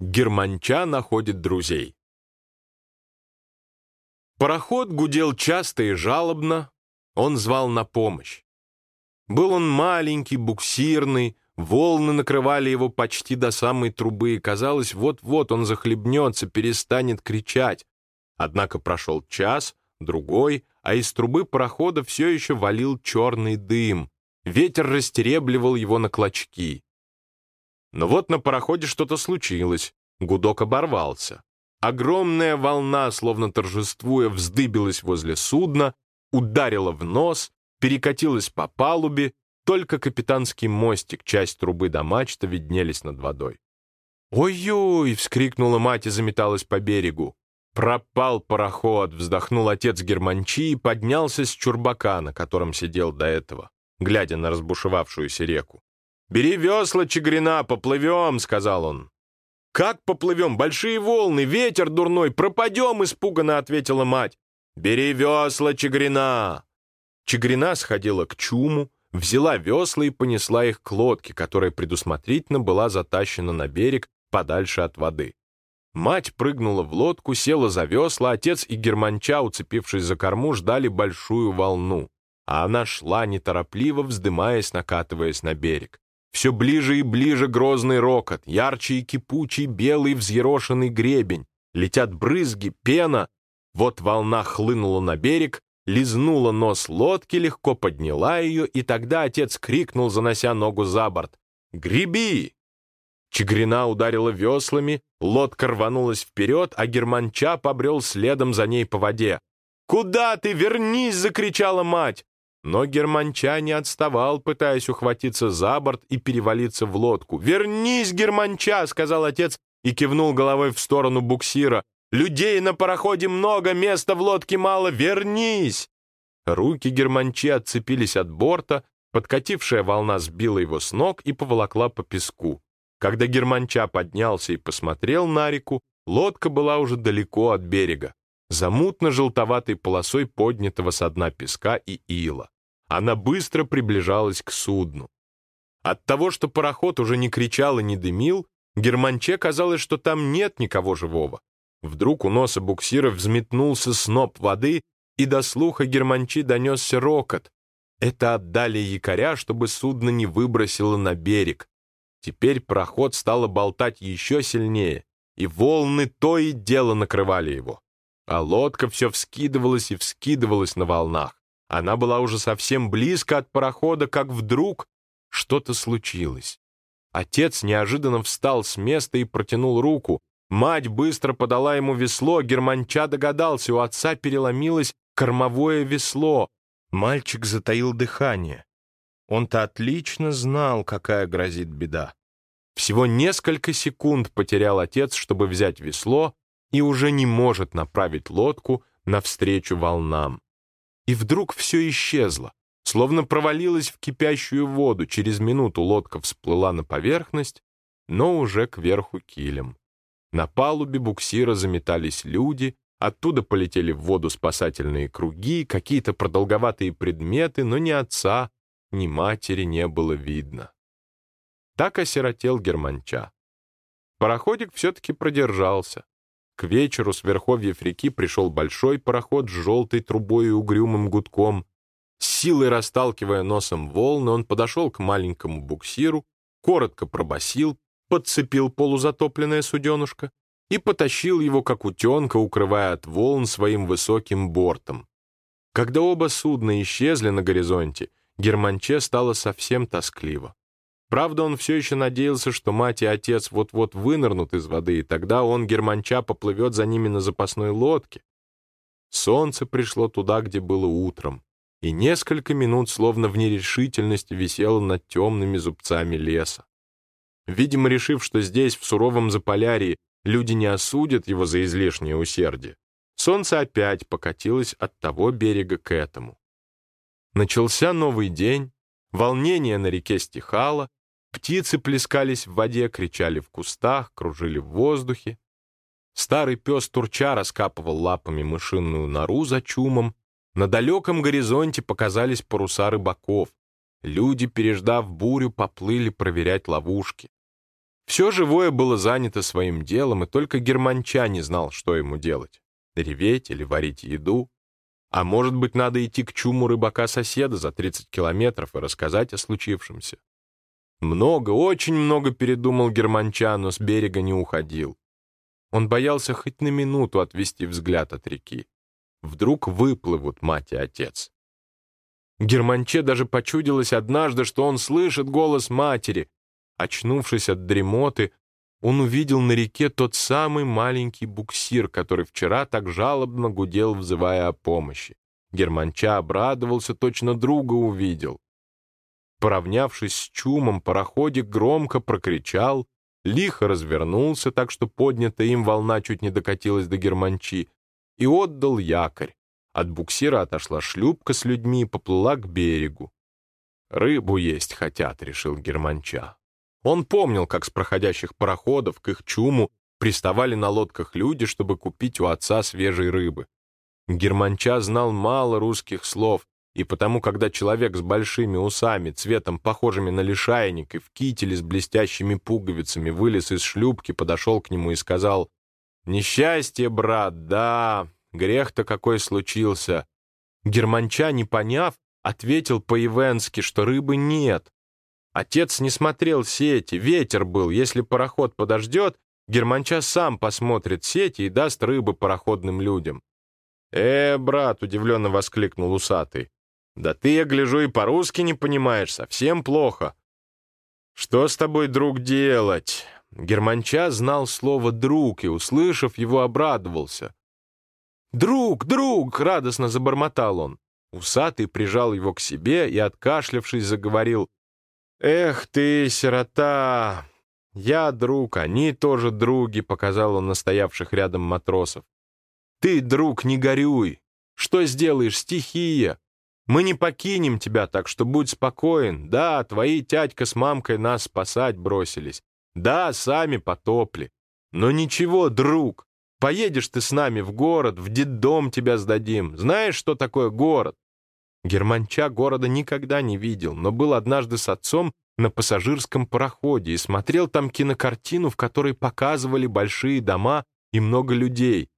Германча находит друзей. Пароход гудел часто и жалобно, он звал на помощь. Был он маленький, буксирный, волны накрывали его почти до самой трубы, и казалось, вот-вот он захлебнется, перестанет кричать. Однако прошел час, другой, а из трубы парохода все еще валил черный дым. Ветер растеребливал его на клочки. Но вот на пароходе что-то случилось. Гудок оборвался. Огромная волна, словно торжествуя, вздыбилась возле судна, ударила в нос, перекатилась по палубе, только капитанский мостик, часть трубы до мачта виднелись над водой. «Ой-ой!» — вскрикнула мать и заметалась по берегу. «Пропал пароход!» — вздохнул отец Германчи и поднялся с чурбака, на котором сидел до этого, глядя на разбушевавшуюся реку. «Бери весла, Чигрина, поплывем!» — сказал он. «Как поплывем? Большие волны, ветер дурной, пропадем!» — испуганно ответила мать. «Бери весла, Чигрина!» Чигрина сходила к чуму, взяла весла и понесла их к лодке, которая предусмотрительно была затащена на берег подальше от воды. Мать прыгнула в лодку, села за весла, отец и германча, уцепившись за корму, ждали большую волну, а она шла неторопливо, вздымаясь, накатываясь на берег. Все ближе и ближе грозный рокот, ярче и кипучий белый взъерошенный гребень. Летят брызги, пена. Вот волна хлынула на берег, лизнула нос лодки, легко подняла ее, и тогда отец крикнул, занося ногу за борт. «Греби!» Чигрина ударила веслами, лодка рванулась вперед, а германча побрел следом за ней по воде. «Куда ты? Вернись!» — закричала мать. Но германча не отставал, пытаясь ухватиться за борт и перевалиться в лодку. «Вернись, германча!» — сказал отец и кивнул головой в сторону буксира. «Людей на пароходе много, места в лодке мало, вернись!» Руки германчи отцепились от борта, подкатившая волна сбила его с ног и поволокла по песку. Когда германча поднялся и посмотрел на реку, лодка была уже далеко от берега за мутно-желтоватой полосой поднятого со дна песка и ила. Она быстро приближалась к судну. От того, что пароход уже не кричал и не дымил, Германче казалось, что там нет никого живого. Вдруг у носа буксира взметнулся сноп воды, и до слуха Германчи донесся рокот. Это отдали якоря, чтобы судно не выбросило на берег. Теперь проход стало болтать еще сильнее, и волны то и дело накрывали его а лодка все вскидывалась и вскидывалась на волнах. Она была уже совсем близко от парохода, как вдруг что-то случилось. Отец неожиданно встал с места и протянул руку. Мать быстро подала ему весло, германча догадался, у отца переломилось кормовое весло. Мальчик затаил дыхание. Он-то отлично знал, какая грозит беда. Всего несколько секунд потерял отец, чтобы взять весло, и уже не может направить лодку навстречу волнам. И вдруг все исчезло, словно провалилось в кипящую воду. Через минуту лодка всплыла на поверхность, но уже кверху килем. На палубе буксира заметались люди, оттуда полетели в воду спасательные круги, какие-то продолговатые предметы, но ни отца, ни матери не было видно. Так осиротел Германча. Пароходик все-таки продержался. К вечеру с верховьев реки пришел большой пароход с желтой трубой и угрюмым гудком. С силой расталкивая носом волны, он подошел к маленькому буксиру, коротко пробасил, подцепил полузатопленное суденушка и потащил его, как утенка, укрывая от волн своим высоким бортом. Когда оба судна исчезли на горизонте, Германче стало совсем тоскливо. Правда, он все еще надеялся, что мать и отец вот-вот вынырнут из воды, и тогда он, германча, поплывет за ними на запасной лодке. Солнце пришло туда, где было утром, и несколько минут, словно в нерешительности, висело над темными зубцами леса. Видимо, решив, что здесь, в суровом Заполярье, люди не осудят его за излишнее усердие, солнце опять покатилось от того берега к этому. Начался новый день, волнение на реке стихало, Птицы плескались в воде, кричали в кустах, кружили в воздухе. Старый пес Турча раскапывал лапами мышиную нору за чумом. На далеком горизонте показались паруса рыбаков. Люди, переждав бурю, поплыли проверять ловушки. Все живое было занято своим делом, и только германча не знал, что ему делать. Реветь или варить еду. А может быть, надо идти к чуму рыбака-соседа за 30 километров и рассказать о случившемся. Много, очень много передумал германча, но с берега не уходил. Он боялся хоть на минуту отвести взгляд от реки. Вдруг выплывут мать и отец. Германче даже почудилось однажды, что он слышит голос матери. Очнувшись от дремоты, он увидел на реке тот самый маленький буксир, который вчера так жалобно гудел, взывая о помощи. Германча обрадовался, точно друга увидел. Поравнявшись с чумом, пароходик громко прокричал, лихо развернулся, так что поднятая им волна чуть не докатилась до Германчи, и отдал якорь. От буксира отошла шлюпка с людьми и поплыла к берегу. «Рыбу есть хотят», — решил Германча. Он помнил, как с проходящих пароходов к их чуму приставали на лодках люди, чтобы купить у отца свежей рыбы. Германча знал мало русских слов, и потому, когда человек с большими усами, цветом похожими на лишайник и в кителе с блестящими пуговицами вылез из шлюпки, подошел к нему и сказал «Несчастье, брат, да, грех-то какой случился». Германча, не поняв, ответил по-ивенски, что рыбы нет, Отец не смотрел сети, ветер был. Если пароход подождет, Германча сам посмотрит сети и даст рыбы пароходным людям. «Э, брат!» — удивленно воскликнул усатый. «Да ты, я гляжу, и по-русски не понимаешь, совсем плохо». «Что с тобой, друг, делать?» Германча знал слово «друг» и, услышав его, обрадовался. «Друг, друг!» — радостно забормотал он. Усатый прижал его к себе и, откашлявшись, заговорил. «Эх ты, сирота! Я друг, они тоже други», — показал он настоявших рядом матросов. «Ты, друг, не горюй! Что сделаешь, стихия? Мы не покинем тебя, так что будь спокоен. Да, твои тядька с мамкой нас спасать бросились. Да, сами потопли. Но ничего, друг, поедешь ты с нами в город, в детдом тебя сдадим. Знаешь, что такое город? Германча города никогда не видел, но был однажды с отцом на пассажирском пароходе и смотрел там кинокартину, в которой показывали большие дома и много людей.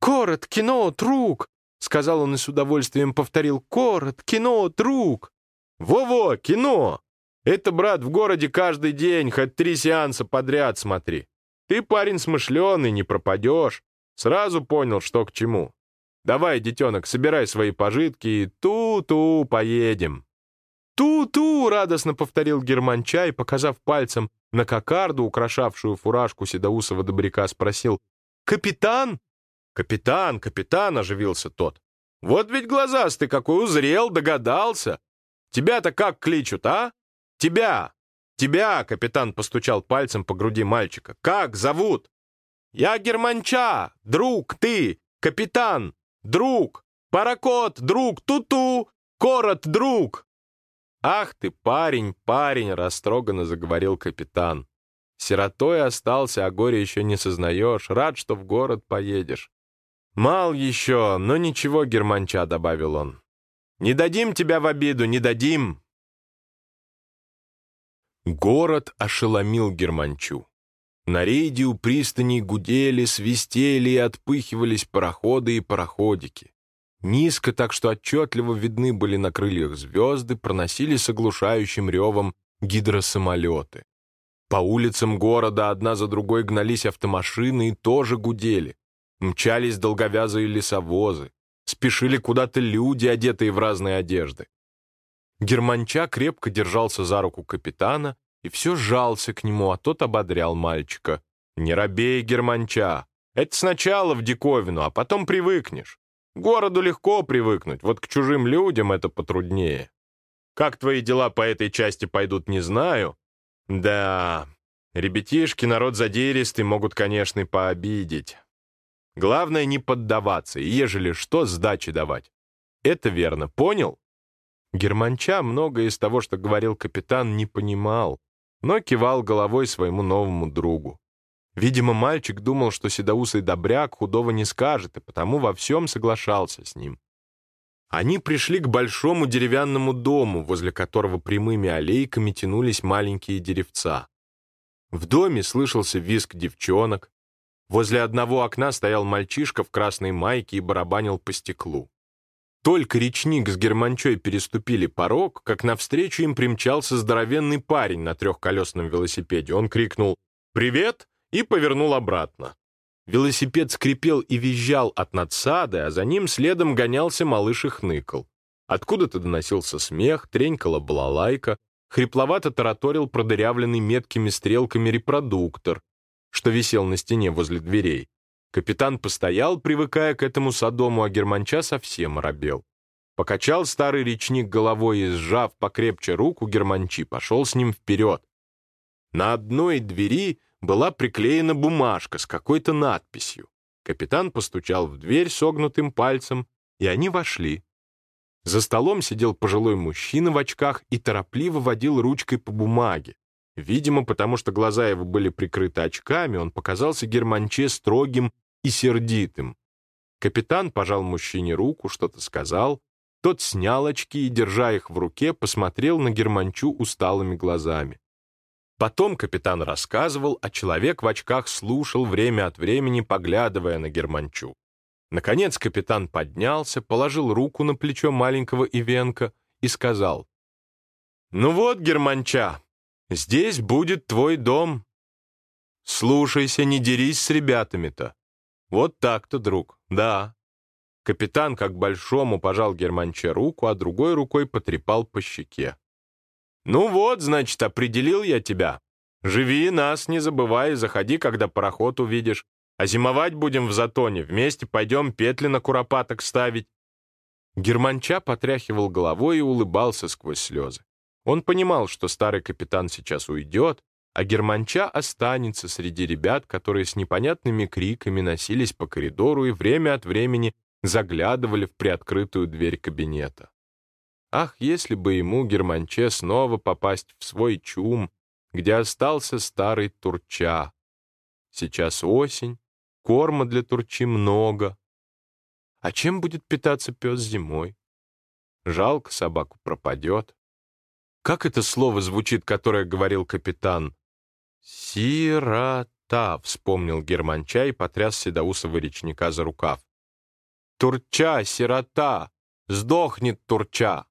«Город, кино, друг!» — сказал он и с удовольствием повторил. «Город, кино, друг!» «Во-во, кино! Это, брат, в городе каждый день, хоть три сеанса подряд смотри. Ты парень смышленый, не пропадешь. Сразу понял, что к чему. Давай, детенок, собирай свои пожитки и ту-ту поедем». «Ту-ту!» — радостно повторил Германчай, показав пальцем на кокарду, украшавшую фуражку седоусого добряка, спросил «Капитан?» «Капитан, капитан!» — оживился тот. «Вот ведь глазастый какой узрел, догадался! Тебя-то как кличут, а? Тебя! Тебя!» — капитан постучал пальцем по груди мальчика. «Как зовут?» «Я Германча! Друг, ты! Капитан! Друг! Паракот! Друг! Ту-ту! Корот! Друг!» «Ах ты, парень, парень!» — растроганно заговорил капитан. «Сиротой остался, а горе еще не сознаешь. Рад, что в город поедешь». «Мал еще, но ничего, германча», — добавил он. «Не дадим тебя в обиду, не дадим!» Город ошеломил германчу. На рейде у пристани гудели, свистели и отпыхивались пароходы и пароходики. Низко, так что отчетливо видны были на крыльях звезды, проносились с оглушающим ревом гидросамолеты. По улицам города одна за другой гнались автомашины и тоже гудели. Мчались долговязые лесовозы. Спешили куда-то люди, одетые в разные одежды. Германча крепко держался за руку капитана, и все сжался к нему, а тот ободрял мальчика. «Не робей, германча! Это сначала в диковину, а потом привыкнешь. Городу легко привыкнуть, вот к чужим людям это потруднее. Как твои дела по этой части пойдут, не знаю. Да, ребятишки, народ задиристый, могут, конечно, и пообидеть. Главное не поддаваться, и ежели что, сдачи давать. Это верно, понял?» Германча многое из того, что говорил капитан, не понимал но кивал головой своему новому другу. Видимо, мальчик думал, что седоусый добряк худого не скажет, и потому во всем соглашался с ним. Они пришли к большому деревянному дому, возле которого прямыми аллейками тянулись маленькие деревца. В доме слышался визг девчонок. Возле одного окна стоял мальчишка в красной майке и барабанил по стеклу. Только речник с Германчой переступили порог, как навстречу им примчался здоровенный парень на трехколесном велосипеде. Он крикнул «Привет!» и повернул обратно. Велосипед скрипел и визжал от надсады, а за ним следом гонялся малыш и хныкал. Откуда-то доносился смех, тренькала балалайка, хрипловато тараторил продырявленный меткими стрелками репродуктор, что висел на стене возле дверей. Капитан постоял, привыкая к этому садому, а Германча совсем оробел. Покачал старый речник головой и, сжав покрепче руку Германчи, пошел с ним вперед. На одной двери была приклеена бумажка с какой-то надписью. Капитан постучал в дверь согнутым пальцем, и они вошли. За столом сидел пожилой мужчина в очках и торопливо водил ручкой по бумаге. Видимо, потому что глаза его были прикрыты очками, он показался Германче строгим и сердитым. Капитан пожал мужчине руку, что-то сказал. Тот снял очки и, держа их в руке, посмотрел на Германчу усталыми глазами. Потом капитан рассказывал, а человек в очках слушал время от времени, поглядывая на Германчу. Наконец капитан поднялся, положил руку на плечо маленького Ивенка и сказал, «Ну вот, Германча, здесь будет твой дом. Слушайся, не дерись с ребятами-то. Вот так-то, друг, да». Капитан, как большому, пожал Германче руку, а другой рукой потрепал по щеке. «Ну вот, значит, определил я тебя. Живи нас, не забывай, заходи, когда пароход увидишь. А зимовать будем в Затоне, вместе пойдем петли на куропаток ставить». Германча потряхивал головой и улыбался сквозь слезы. Он понимал, что старый капитан сейчас уйдет, а Германча останется среди ребят, которые с непонятными криками носились по коридору и время от времени заглядывали в приоткрытую дверь кабинета. Ах, если бы ему, Германче, снова попасть в свой чум, где остался старый Турча. Сейчас осень, корма для Турчи много. А чем будет питаться пес зимой? Жалко, собаку пропадет. Как это слово звучит, которое говорил капитан? «Сирота», — вспомнил Германча потряс седоусого речника за рукав. «Турча, сирота! Сдохнет Турча!»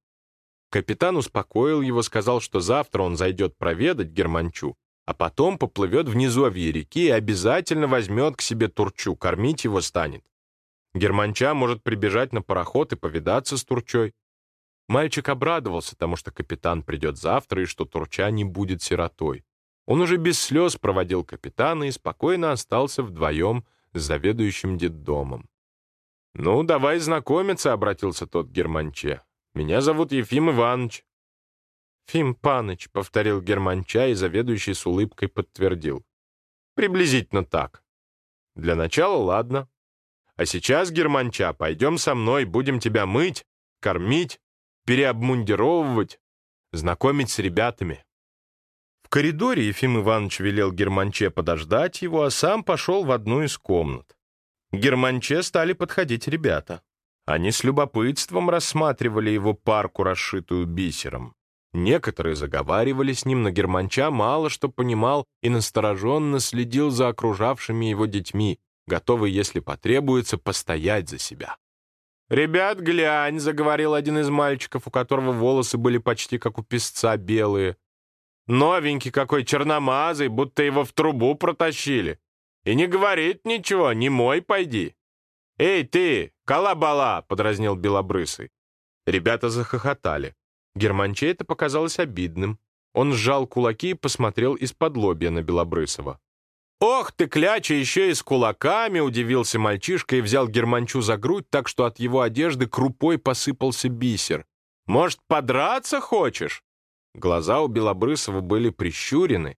Капитан успокоил его, сказал, что завтра он зайдет проведать Германчу, а потом поплывет внизу низовье реки и обязательно возьмет к себе Турчу, кормить его станет. Германча может прибежать на пароход и повидаться с Турчой. Мальчик обрадовался тому, что капитан придет завтра и что Турча не будет сиротой. Он уже без слез проводил капитана и спокойно остался вдвоем с заведующим детдомом. «Ну, давай знакомиться», — обратился тот к Германче. Меня зовут Ефим Иванович». «Фим Паныч», — повторил Германча и заведующий с улыбкой подтвердил. «Приблизительно так. Для начала ладно. А сейчас, Германча, пойдем со мной, будем тебя мыть, кормить, переобмундировывать, знакомить с ребятами». В коридоре Ефим Иванович велел Германче подождать его, а сам пошел в одну из комнат. Германче стали подходить ребята. Они с любопытством рассматривали его парку, расшитую бисером. Некоторые заговаривали с ним, но Германча мало что понимал и настороженно следил за окружавшими его детьми, готовый, если потребуется, постоять за себя. «Ребят, глянь», — заговорил один из мальчиков, у которого волосы были почти как у песца белые. «Новенький какой, черномазый, будто его в трубу протащили. И не говорит ничего, не мой пойди». «Эй, ты, калабала!» — подразнил Белобрысый. Ребята захохотали. Германче это показалось обидным. Он сжал кулаки и посмотрел из-под лобья на Белобрысова. «Ох ты, кляча, еще и с кулаками!» — удивился мальчишка и взял Германчу за грудь так, что от его одежды крупой посыпался бисер. «Может, подраться хочешь?» Глаза у Белобрысова были прищурены,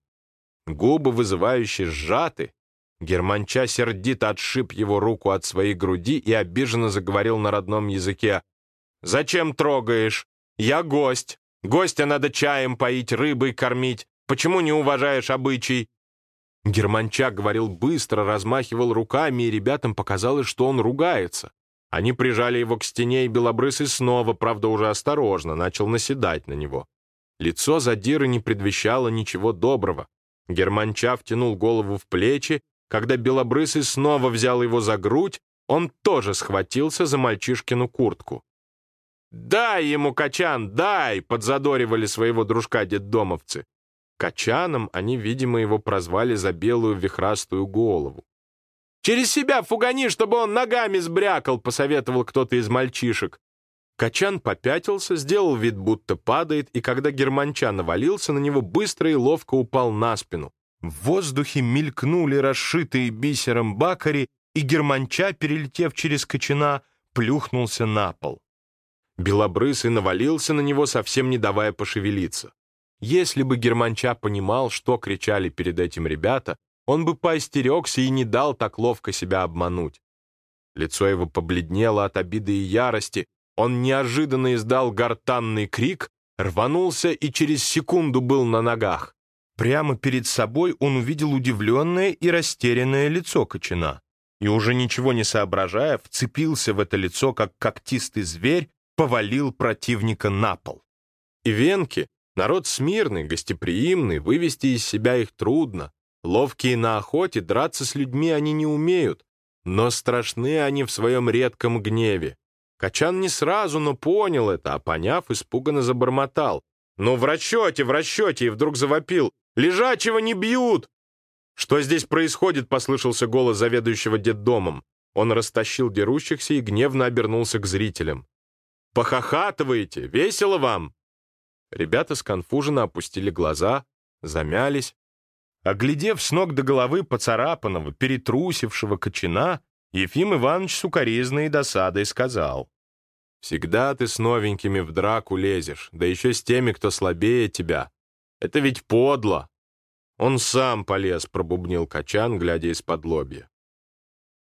губы вызывающе сжаты, Германча сердито отшиб его руку от своей груди и обиженно заговорил на родном языке. «Зачем трогаешь? Я гость. Гостя надо чаем поить, рыбой кормить. Почему не уважаешь обычай?» Германча говорил быстро, размахивал руками, и ребятам показалось, что он ругается. Они прижали его к стене, и Белобрысый снова, правда уже осторожно, начал наседать на него. Лицо задиры не предвещало ничего доброго. Германча втянул голову в плечи, когда Белобрысый снова взял его за грудь, он тоже схватился за мальчишкину куртку. «Дай ему, Качан, дай!» — подзадоривали своего дружка детдомовцы. Качаном они, видимо, его прозвали за белую вихрастую голову. «Через себя фугани, чтобы он ногами сбрякал», — посоветовал кто-то из мальчишек. Качан попятился, сделал вид, будто падает, и когда германча навалился на него, быстро и ловко упал на спину. В воздухе мелькнули расшитые бисером бакари, и германча, перелетев через кочана, плюхнулся на пол. Белобрысый навалился на него, совсем не давая пошевелиться. Если бы Германча понимал, что кричали перед этим ребята, он бы поостерегся и не дал так ловко себя обмануть. Лицо его побледнело от обиды и ярости, он неожиданно издал гортанный крик, рванулся и через секунду был на ногах. Прямо перед собой он увидел удивленное и растерянное лицо Кочана. И уже ничего не соображая, вцепился в это лицо, как когтистый зверь, повалил противника на пол. И венки, народ смирный, гостеприимный, вывести из себя их трудно. Ловкие на охоте, драться с людьми они не умеют, но страшны они в своем редком гневе. Качан не сразу, но понял это, а поняв, испуганно забормотал. «Ну, в расчете, в расчете!» и вдруг завопил. «Лежачего не бьют!» «Что здесь происходит?» — послышался голос заведующего детдомом. Он растащил дерущихся и гневно обернулся к зрителям. Похохатываете? Весело вам?» Ребята сконфуженно опустили глаза, замялись. Оглядев с ног до головы поцарапанного, перетрусившего кочана, Ефим Иванович сукоризной и досадой сказал. «Всегда ты с новенькими в драку лезешь, да еще с теми, кто слабее тебя. Это ведь подло!» «Он сам полез», — пробубнил Качан, глядя из-под лобья.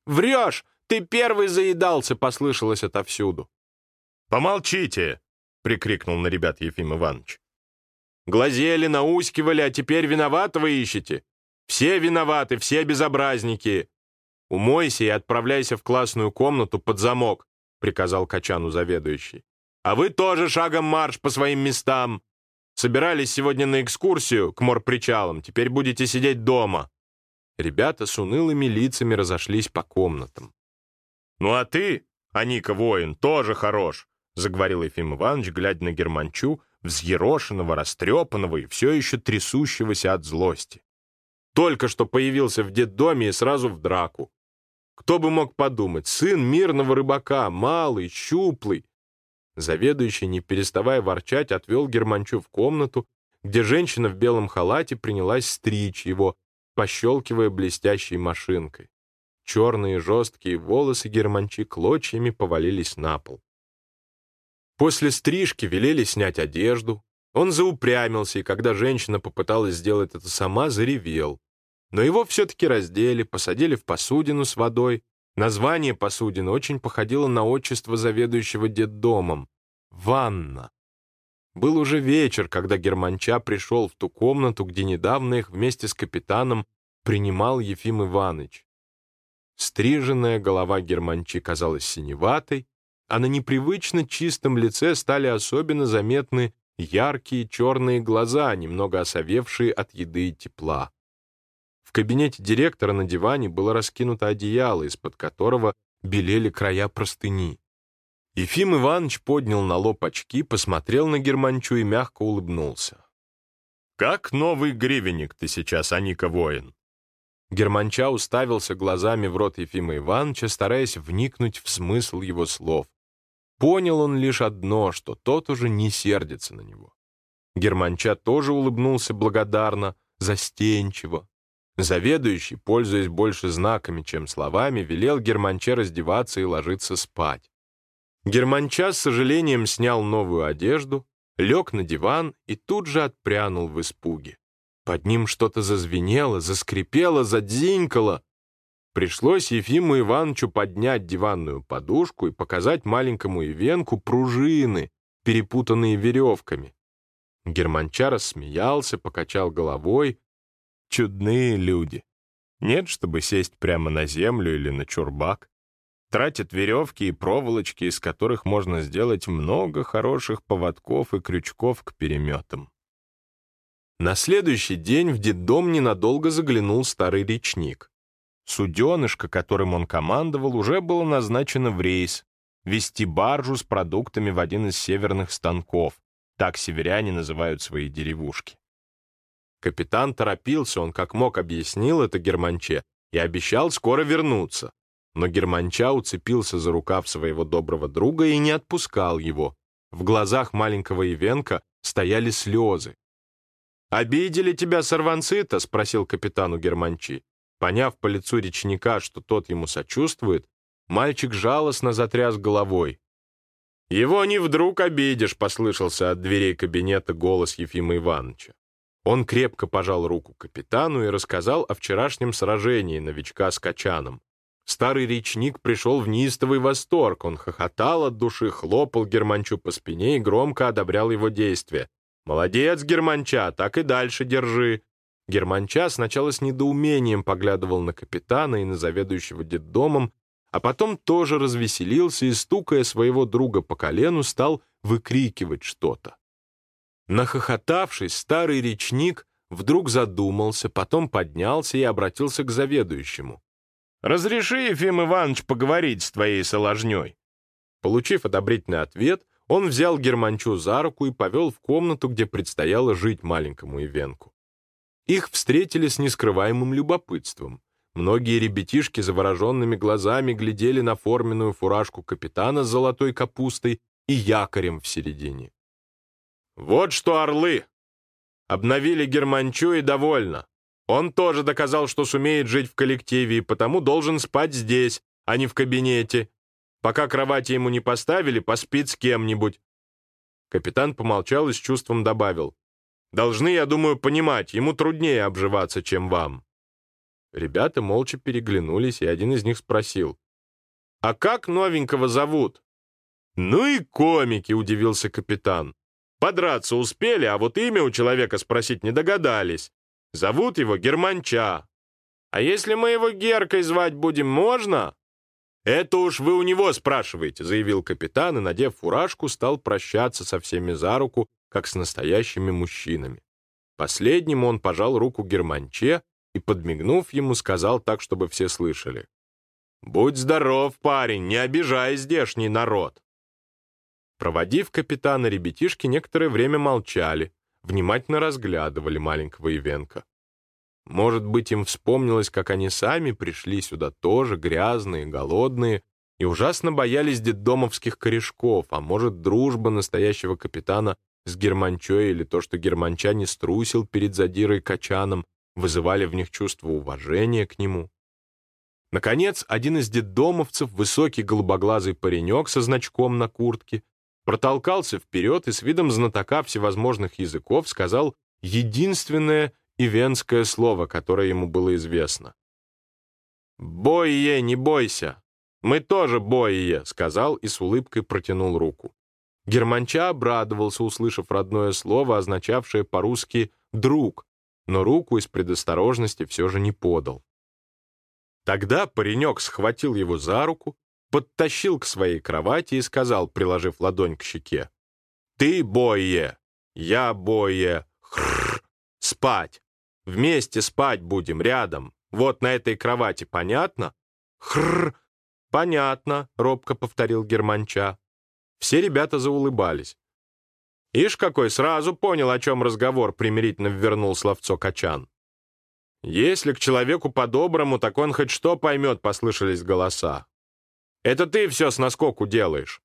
«Врешь! Ты первый заедался!» — послышалось отовсюду. «Помолчите!» — прикрикнул на ребят Ефим Иванович. «Глазели, наускивали, а теперь виноваты вы ищете? Все виноваты, все безобразники!» «Умойся и отправляйся в классную комнату под замок», — приказал Качану заведующий. «А вы тоже шагом марш по своим местам. Собирались сегодня на экскурсию к морпричалам, теперь будете сидеть дома». Ребята с унылыми лицами разошлись по комнатам. «Ну а ты, Аника воин, тоже хорош. — заговорил Ефим Иванович, глядя на Германчу, взъерошенного, растрепанного и все еще трясущегося от злости. Только что появился в детдоме и сразу в драку. Кто бы мог подумать, сын мирного рыбака, малый, щуплый. Заведующий, не переставая ворчать, отвел Германчу в комнату, где женщина в белом халате принялась стричь его, пощелкивая блестящей машинкой. Черные жесткие волосы Германчи клочьями повалились на пол. После стрижки велели снять одежду. Он заупрямился, и когда женщина попыталась сделать это сама, заревел. Но его все-таки раздели, посадили в посудину с водой. Название посудины очень походило на отчество заведующего детдомом — «Ванна». Был уже вечер, когда Германча пришел в ту комнату, где недавно их вместе с капитаном принимал Ефим Иванович. Стриженная голова Германчи казалась синеватой, а на непривычно чистом лице стали особенно заметны яркие черные глаза, немного осовевшие от еды и тепла. В кабинете директора на диване было раскинуто одеяло, из-под которого белели края простыни. Ефим Иванович поднял на лоб очки, посмотрел на Германчу и мягко улыбнулся. «Как новый гривенник ты сейчас, Аника воин?» Германча уставился глазами в рот Ефима Ивановича, стараясь вникнуть в смысл его слов. Понял он лишь одно, что тот уже не сердится на него. Германча тоже улыбнулся благодарно, застенчиво. Заведующий, пользуясь больше знаками, чем словами, велел Германче раздеваться и ложиться спать. Германча с сожалением снял новую одежду, лег на диван и тут же отпрянул в испуге. Под ним что-то зазвенело, заскрипело, задзинькало. Пришлось Ефиму Ивановичу поднять диванную подушку и показать маленькому Ивенку пружины, перепутанные веревками. Германча смеялся, покачал головой. Чудные люди. Нет, чтобы сесть прямо на землю или на чурбак. Тратят веревки и проволочки, из которых можно сделать много хороших поводков и крючков к переметам. На следующий день в детдом ненадолго заглянул старый речник. Суденышко, которым он командовал, уже было назначено в рейс, вести баржу с продуктами в один из северных станков. Так северяне называют свои деревушки. Капитан торопился, он как мог объяснил это Германче и обещал скоро вернуться. Но Германча уцепился за рукав своего доброго друга и не отпускал его. В глазах маленького Ивенка стояли слезы. «Обидели тебя сорванцы-то?» — спросил капитану Германчи. Поняв по лицу речника, что тот ему сочувствует, мальчик жалостно затряс головой. «Его не вдруг обидишь», — послышался от дверей кабинета голос Ефима Ивановича. Он крепко пожал руку капитану и рассказал о вчерашнем сражении новичка с Качаном. Старый речник пришел в неистовый восторг. Он хохотал от души, хлопал Германчу по спине и громко одобрял его действия. «Молодец, Германча, так и дальше держи». Германча сначала с недоумением поглядывал на капитана и на заведующего детдомом, а потом тоже развеселился и, стукая своего друга по колену, стал выкрикивать что-то. Нахохотавшись, старый речник вдруг задумался, потом поднялся и обратился к заведующему. «Разреши, Ефим Иванович, поговорить с твоей соложней». Получив одобрительный ответ, он взял Германчу за руку и повел в комнату, где предстояло жить маленькому Ивенку. Их встретили с нескрываемым любопытством. Многие ребятишки завороженными глазами глядели на форменную фуражку капитана с золотой капустой и якорем в середине. «Вот что орлы!» Обновили Германчу и довольно. Он тоже доказал, что сумеет жить в коллективе, и потому должен спать здесь, а не в кабинете. Пока кровати ему не поставили, поспит с кем-нибудь. Капитан помолчал и с чувством добавил. «Должны, я думаю, понимать, ему труднее обживаться, чем вам». Ребята молча переглянулись, и один из них спросил. «А как новенького зовут?» «Ну и комики», — удивился капитан. Подраться успели, а вот имя у человека спросить не догадались. Зовут его Германча. А если мы его Геркой звать будем, можно? Это уж вы у него спрашиваете, заявил капитан и, надев фуражку, стал прощаться со всеми за руку, как с настоящими мужчинами. Последним он пожал руку Германче и, подмигнув ему, сказал так, чтобы все слышали. «Будь здоров, парень, не обижай здешний народ!» Проводив капитана, ребятишки некоторое время молчали, внимательно разглядывали маленького Ивенка. Может быть, им вспомнилось, как они сами пришли сюда тоже, грязные, голодные, и ужасно боялись детдомовских корешков, а может, дружба настоящего капитана с Германчой или то, что Германча не струсил перед задирой Качаном, вызывали в них чувство уважения к нему. Наконец, один из детдомовцев, высокий голубоглазый паренек со значком на куртке, протолкался вперед и с видом знатока всевозможных языков сказал единственное ивенское слово, которое ему было известно. «Бойе, не бойся! Мы тоже бойе!» — сказал и с улыбкой протянул руку. Германча обрадовался, услышав родное слово, означавшее по-русски «друг», но руку из предосторожности все же не подал. Тогда паренек схватил его за руку, подтащил к своей кровати и сказал, приложив ладонь к щеке, «Ты бое, я бое, хрррр, спать. Вместе спать будем, рядом. Вот на этой кровати, понятно?» «Хрррр, понятно», — робко повторил Германча. Все ребята заулыбались. «Ишь какой, сразу понял, о чем разговор», — примирительно ввернул словцо Качан. «Если к человеку по-доброму, так он хоть что поймет», — послышались голоса. Это ты все с наскоку делаешь».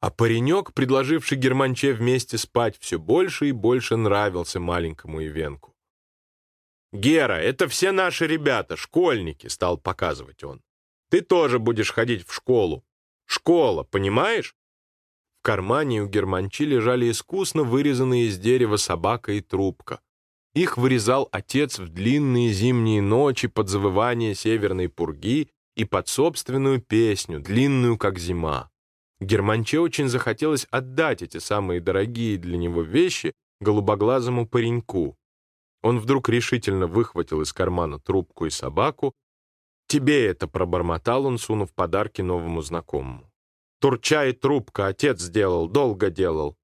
А паренек, предложивший Германче вместе спать, все больше и больше нравился маленькому Ивенку. «Гера, это все наши ребята, школьники», — стал показывать он. «Ты тоже будешь ходить в школу. Школа, понимаешь?» В кармане у Германчи лежали искусно вырезанные из дерева собака и трубка. Их вырезал отец в длинные зимние ночи под завывание северной пурги и под собственную песню, длинную как зима. Германче очень захотелось отдать эти самые дорогие для него вещи голубоглазому пареньку. Он вдруг решительно выхватил из кармана трубку и собаку. «Тебе это!» — пробормотал он, сунув подарки новому знакомому. «Турча трубка отец сделал, долго делал.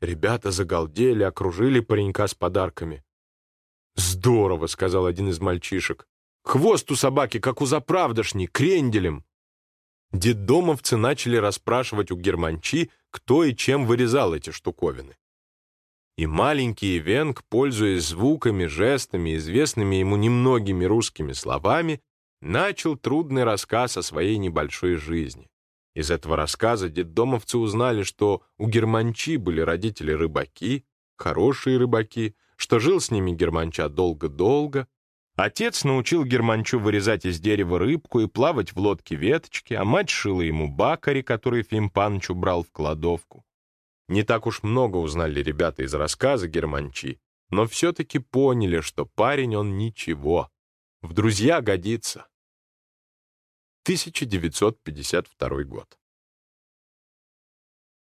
Ребята загалдели, окружили паренька с подарками. «Здорово!» — сказал один из мальчишек. «Хвост у собаки, как у заправдошней, кренделем!» Деддомовцы начали расспрашивать у германчи, кто и чем вырезал эти штуковины. И маленький Венг, пользуясь звуками, жестами, известными ему немногими русскими словами, начал трудный рассказ о своей небольшой жизни. Из этого рассказа детдомовцы узнали, что у германчи были родители рыбаки, хорошие рыбаки, что жил с ними германча долго-долго. Отец научил германчу вырезать из дерева рыбку и плавать в лодке веточки, а мать шила ему бакари, который Фим Паныч убрал в кладовку. Не так уж много узнали ребята из рассказа германчи, но все-таки поняли, что парень он ничего, в друзья годится. 1952 год.